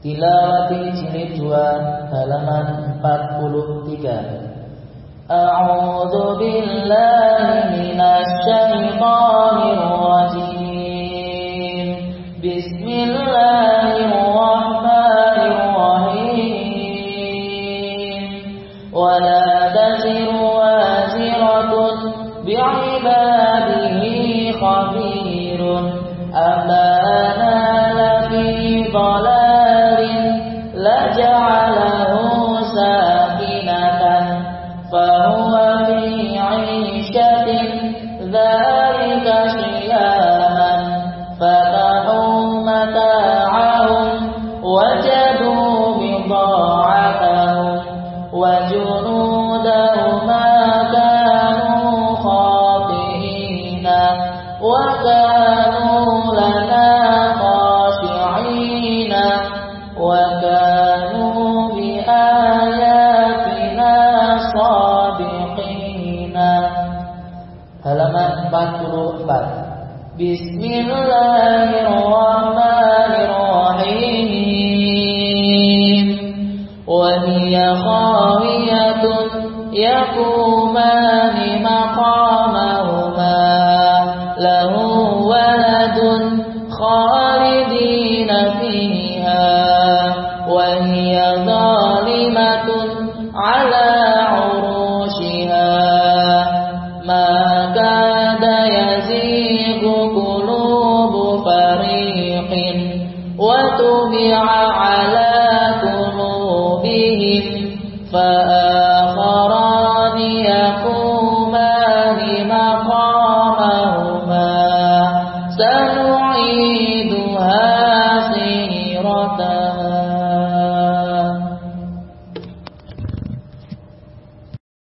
Tilawati jilid 2 halaman 43 A'udzu billahi minasy syaithanir rajim Bismillahirrahmanirrahim Wa la taziru waziratun bi'ibadihi khabirun Amana ذلك شياما فتحوا متاعهم وجدوا بضاعتهم وجنودهم ما كانوا خاطئين وكانوا لنا 44 Bismillahirrahmanirrahim wa hiya khawiyatun yaqumani maqamahuma lahu waladun khalidina fiha wa hiya zalimatun ala ma وطبع على